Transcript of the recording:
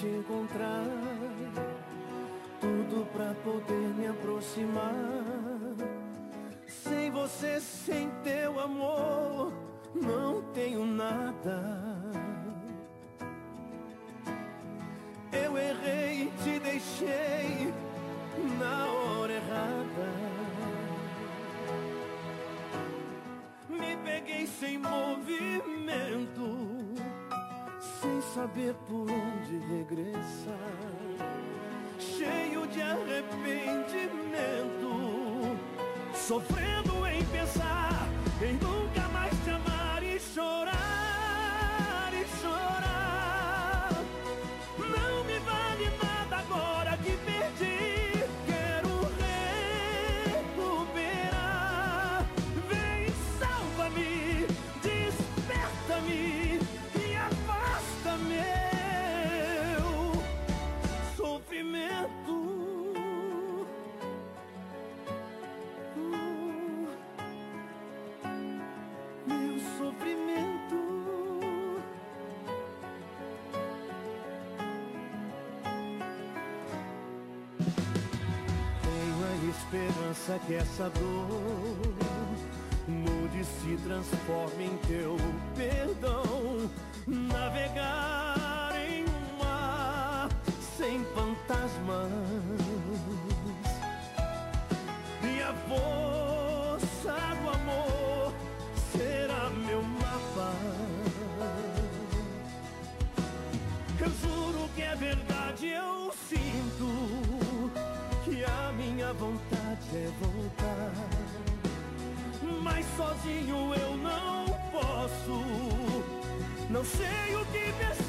te encontrar. Tudo pra poder me aproximar. Sem você, sem teu amor, não tenho nada. Sem saber por onde regressar, cheio de arrependimento, sofrendo em pensar em nunca esperança que essa dor mude se transforme em teu perdão. Navegar em um mar sem fantasmas é voltar. Mas sozinho eu não posso. Não sei o que pensar,